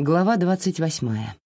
Глава двадцать восьмая.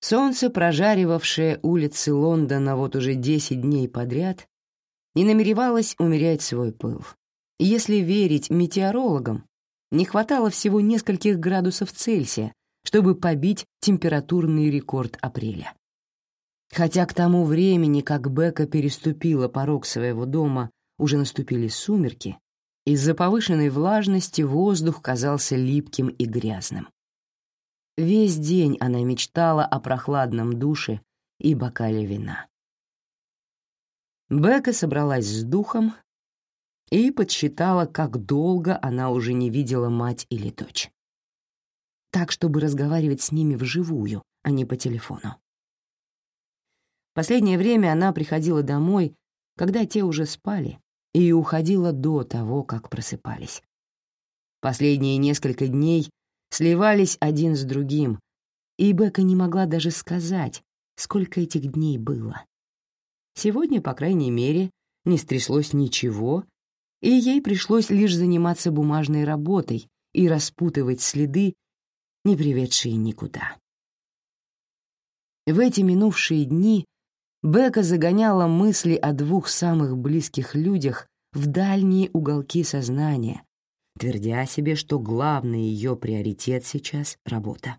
Солнце, прожаривавшее улицы Лондона вот уже десять дней подряд, не намеревалось умерять свой пыл. Если верить метеорологам, не хватало всего нескольких градусов Цельсия, чтобы побить температурный рекорд апреля. Хотя к тому времени, как Бека переступила порог своего дома, уже наступили сумерки, из-за повышенной влажности воздух казался липким и грязным. Весь день она мечтала о прохладном душе и бокале вина. Бека собралась с духом и подсчитала, как долго она уже не видела мать или дочь. Так, чтобы разговаривать с ними вживую, а не по телефону. Последнее время она приходила домой, когда те уже спали, и уходила до того, как просыпались. Последние несколько дней сливались один с другим, и Бека не могла даже сказать, сколько этих дней было. Сегодня, по крайней мере, не стряслось ничего, и ей пришлось лишь заниматься бумажной работой и распутывать следы, не приведшие никуда. В эти минувшие дни Бека загоняла мысли о двух самых близких людях в дальние уголки сознания, твердя себе, что главный ее приоритет сейчас — работа.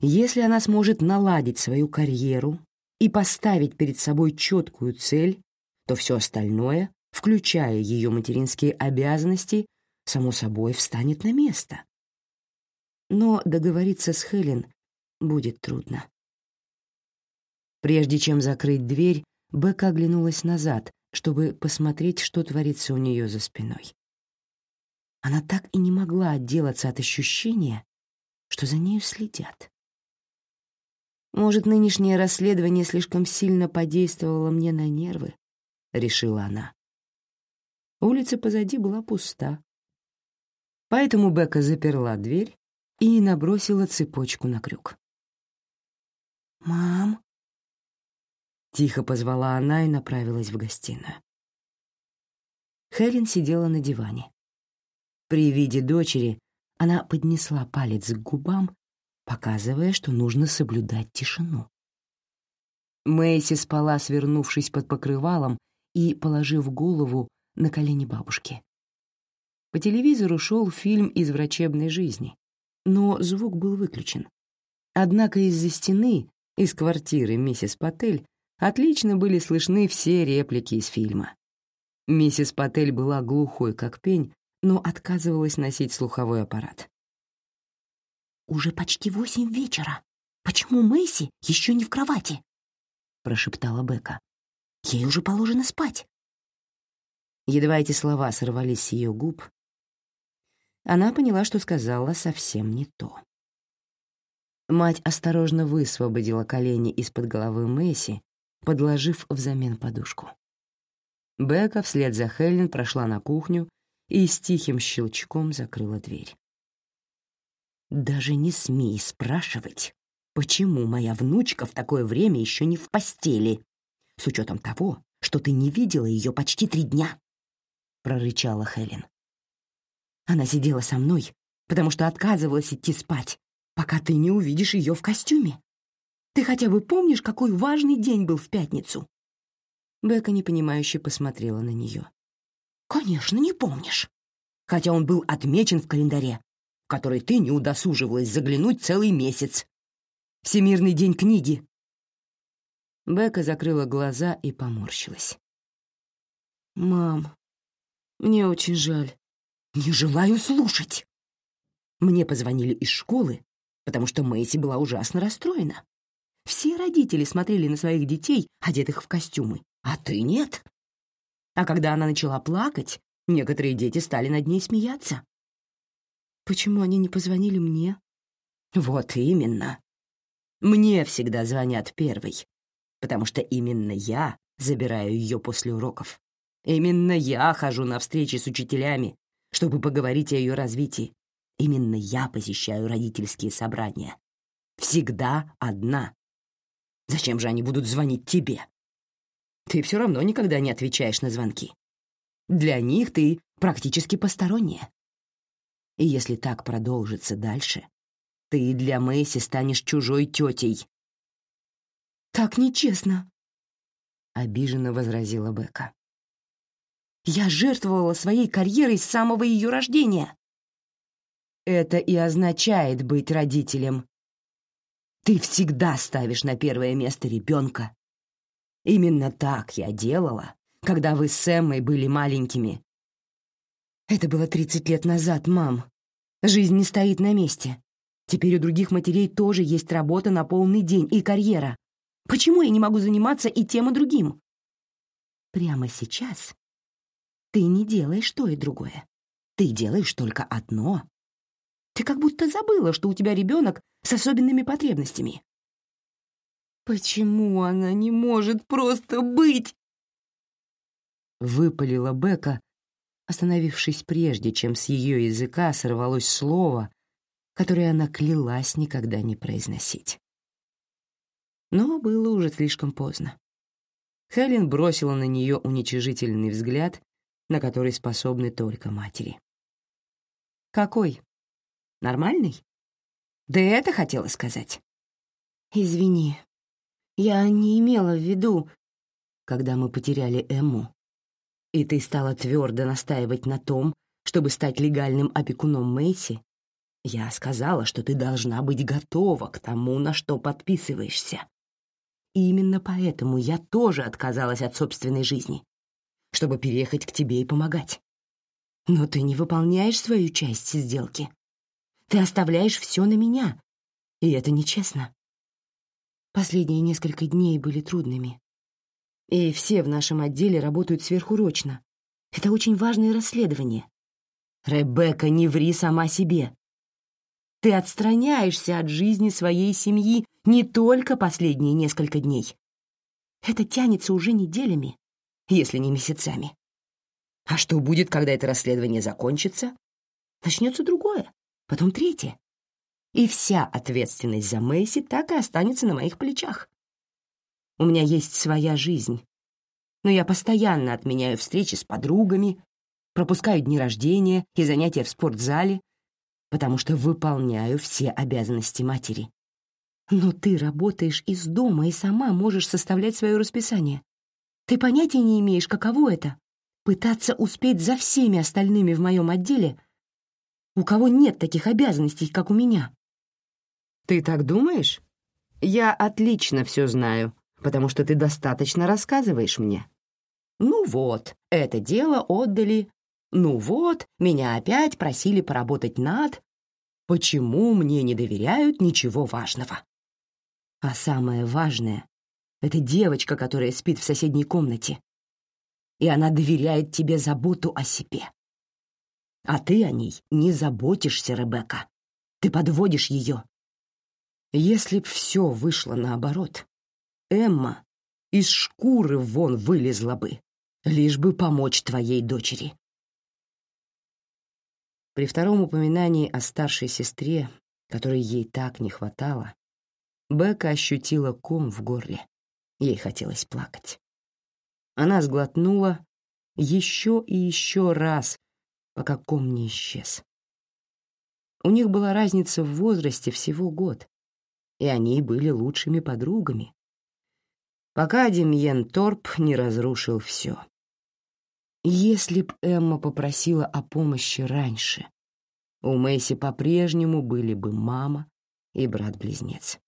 Если она сможет наладить свою карьеру и поставить перед собой четкую цель, то все остальное, включая ее материнские обязанности, само собой встанет на место. Но договориться с Хелен будет трудно. Прежде чем закрыть дверь, Бека оглянулась назад, чтобы посмотреть, что творится у нее за спиной. Она так и не могла отделаться от ощущения, что за нею следят. «Может, нынешнее расследование слишком сильно подействовало мне на нервы?» — решила она. Улица позади была пуста. Поэтому Бека заперла дверь и набросила цепочку на крюк. «Мам?» Тихо позвала она и направилась в гостиную. Хелен сидела на диване. При виде дочери она поднесла палец к губам, показывая, что нужно соблюдать тишину. Мэйси спала, свернувшись под покрывалом и положив голову на колени бабушки. По телевизору шел фильм из врачебной жизни, но звук был выключен. Однако из-за стены, из квартиры миссис Паттель, отлично были слышны все реплики из фильма. Миссис Паттель была глухой, как пень, но отказывалась носить слуховой аппарат. «Уже почти восемь вечера. Почему Мэйси еще не в кровати?» — прошептала Бека. «Ей уже положено спать». Едва эти слова сорвались с ее губ, она поняла, что сказала совсем не то. Мать осторожно высвободила колени из-под головы Мэйси, подложив взамен подушку. Бека вслед за Хелен прошла на кухню и с тихим щелчком закрыла дверь. «Даже не смей спрашивать, почему моя внучка в такое время еще не в постели, с учетом того, что ты не видела ее почти три дня», — прорычала Хелен. «Она сидела со мной, потому что отказывалась идти спать, пока ты не увидишь ее в костюме. Ты хотя бы помнишь, какой важный день был в пятницу?» Бека непонимающе посмотрела на нее. Конечно, не помнишь. Хотя он был отмечен в календаре, в который ты не удосуживалась заглянуть целый месяц. Всемирный день книги. Бека закрыла глаза и поморщилась. «Мам, мне очень жаль. Не желаю слушать». Мне позвонили из школы, потому что Мэйси была ужасно расстроена. Все родители смотрели на своих детей, одетых в костюмы, а ты нет. А когда она начала плакать, некоторые дети стали над ней смеяться. Почему они не позвонили мне? Вот именно. Мне всегда звонят первый, потому что именно я забираю ее после уроков. Именно я хожу на встречи с учителями, чтобы поговорить о ее развитии. Именно я посещаю родительские собрания, всегда одна. Зачем же они будут звонить тебе? Ты все равно никогда не отвечаешь на звонки. Для них ты практически посторонняя. И если так продолжится дальше, ты для Мэйси станешь чужой тетей. «Так нечестно», — обиженно возразила Бека. «Я жертвовала своей карьерой с самого ее рождения». «Это и означает быть родителем. Ты всегда ставишь на первое место ребенка. Именно так я делала, когда вы с Эммой были маленькими. Это было 30 лет назад, мам. Жизнь не стоит на месте. Теперь у других матерей тоже есть работа на полный день и карьера. Почему я не могу заниматься и тем, и другим? Прямо сейчас ты не делаешь то и другое. Ты делаешь только одно. Ты как будто забыла, что у тебя ребенок с особенными потребностями. Почему она не может просто быть? Выпалила Бека, остановившись прежде, чем с ее языка сорвалось слово, которое она клялась никогда не произносить. Но было уже слишком поздно. Хелен бросила на нее уничижительный взгляд, на который способны только матери. «Какой? Нормальный? Да это хотела сказать?» «Извини, я не имела в виду...» Когда мы потеряли Эмму, и ты стала твердо настаивать на том, чтобы стать легальным опекуном Мэйси, я сказала, что ты должна быть готова к тому, на что подписываешься. И именно поэтому я тоже отказалась от собственной жизни, чтобы переехать к тебе и помогать. Но ты не выполняешь свою часть сделки. Ты оставляешь все на меня, и это нечестно. Последние несколько дней были трудными. И все в нашем отделе работают сверхурочно. Это очень важное расследование. Ребекка, не ври сама себе. Ты отстраняешься от жизни своей семьи не только последние несколько дней. Это тянется уже неделями, если не месяцами. А что будет, когда это расследование закончится? Начнется другое, потом третье. И вся ответственность за Мэйси так и останется на моих плечах. У меня есть своя жизнь. Но я постоянно отменяю встречи с подругами, пропускаю дни рождения и занятия в спортзале, потому что выполняю все обязанности матери. Но ты работаешь из дома и сама можешь составлять свое расписание. Ты понятия не имеешь, каково это — пытаться успеть за всеми остальными в моем отделе, у кого нет таких обязанностей, как у меня. Ты так думаешь? Я отлично все знаю потому что ты достаточно рассказываешь мне. Ну вот, это дело отдали. Ну вот, меня опять просили поработать над... Почему мне не доверяют ничего важного? А самое важное — это девочка, которая спит в соседней комнате. И она доверяет тебе заботу о себе. А ты о ней не заботишься, Ребекка. Ты подводишь ее. Если б все вышло наоборот, Эмма из шкуры вон вылезла бы, лишь бы помочь твоей дочери. При втором упоминании о старшей сестре, которой ей так не хватало, Бека ощутила ком в горле. Ей хотелось плакать. Она сглотнула еще и еще раз, пока ком не исчез. У них была разница в возрасте всего год, и они были лучшими подругами, пока Демьен Торп не разрушил все. Если б Эмма попросила о помощи раньше, у Мэйси по-прежнему были бы мама и брат-близнец.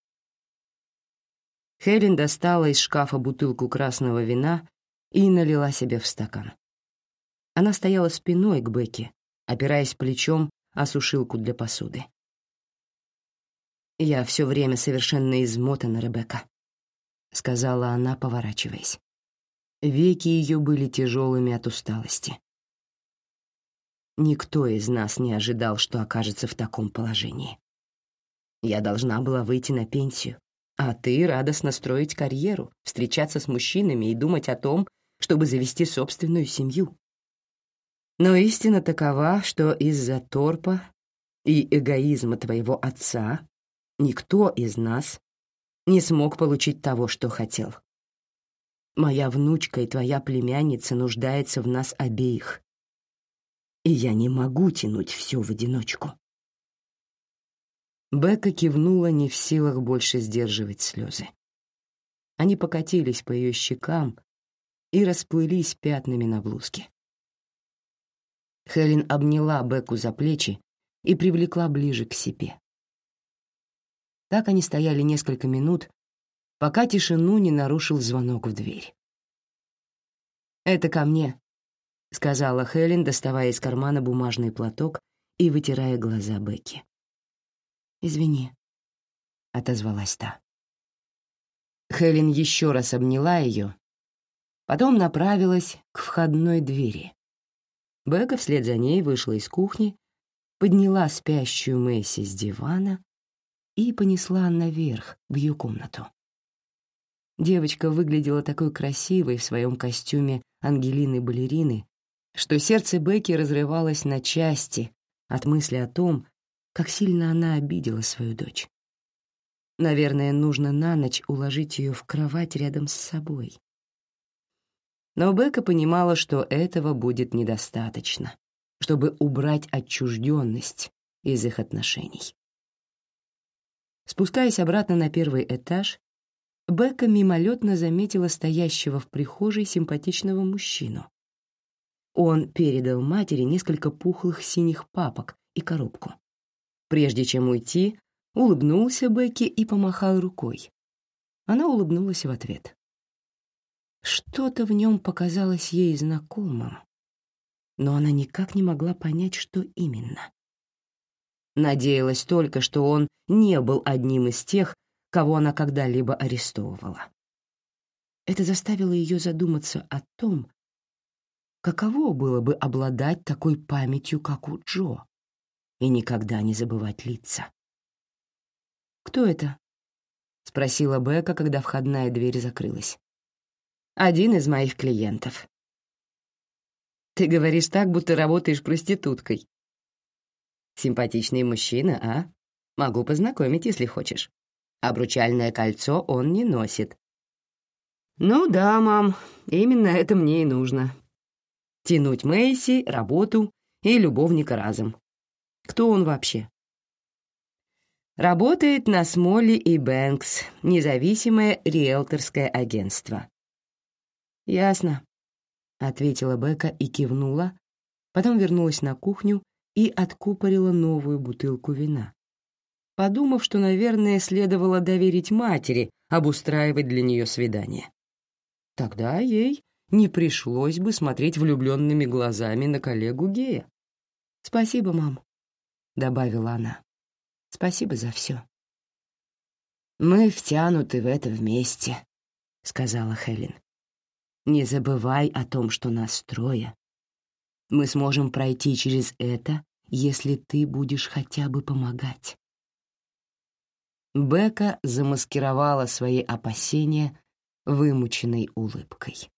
Хелен достала из шкафа бутылку красного вина и налила себе в стакан. Она стояла спиной к Бекке, опираясь плечом о сушилку для посуды. «Я все время совершенно измотана, Ребекка», — сказала она, поворачиваясь. Веки ее были тяжелыми от усталости. Никто из нас не ожидал, что окажется в таком положении. Я должна была выйти на пенсию, а ты радостно строить карьеру, встречаться с мужчинами и думать о том, чтобы завести собственную семью. Но истина такова, что из-за торпа и эгоизма твоего отца никто из нас не смог получить того, что хотел. Моя внучка и твоя племянница нуждаются в нас обеих. И я не могу тянуть все в одиночку. Бека кивнула, не в силах больше сдерживать слезы. Они покатились по ее щекам и расплылись пятнами на блузке. Хелен обняла Беку за плечи и привлекла ближе к себе. Так они стояли несколько минут, пока тишину не нарушил звонок в дверь. «Это ко мне», — сказала Хелен, доставая из кармана бумажный платок и вытирая глаза Бекки. «Извини», — отозвалась та. Хелен еще раз обняла ее, потом направилась к входной двери. Бека вслед за ней вышла из кухни, подняла спящую Месси с дивана и понесла наверх, в ее комнату. Девочка выглядела такой красивой в своем костюме Ангелины-балерины, что сердце Бекки разрывалось на части от мысли о том, как сильно она обидела свою дочь. Наверное, нужно на ночь уложить ее в кровать рядом с собой. Но Бека понимала, что этого будет недостаточно, чтобы убрать отчужденность из их отношений. Спускаясь обратно на первый этаж, Бека мимолетно заметила стоящего в прихожей симпатичного мужчину. Он передал матери несколько пухлых синих папок и коробку. Прежде чем уйти, улыбнулся Бекке и помахал рукой. Она улыбнулась в ответ. Что-то в нем показалось ей знакомым, но она никак не могла понять, что именно. Надеялась только, что он не был одним из тех, кого она когда-либо арестовывала. Это заставило ее задуматься о том, каково было бы обладать такой памятью, как у Джо, и никогда не забывать лица. «Кто это?» — спросила Бека, когда входная дверь закрылась. «Один из моих клиентов». «Ты говоришь так, будто работаешь проституткой», Симпатичный мужчина, а? Могу познакомить, если хочешь. Обручальное кольцо он не носит. Ну да, мам, именно это мне и нужно. Тянуть Мэйси, работу и любовника разом. Кто он вообще? Работает на Смолли и Бэнкс, независимое риэлторское агентство. Ясно, ответила Бека и кивнула, потом вернулась на кухню и откупорила новую бутылку вина, подумав, что, наверное, следовало доверить матери обустраивать для нее свидание. Тогда ей не пришлось бы смотреть влюбленными глазами на коллегу Гея. «Спасибо, мам», — добавила она. «Спасибо за все». «Мы втянуты в это вместе», — сказала Хелен. «Не забывай о том, что нас трое, мы сможем пройти через это, если ты будешь хотя бы помогать. Бека замаскировала свои опасения вымученной улыбкой.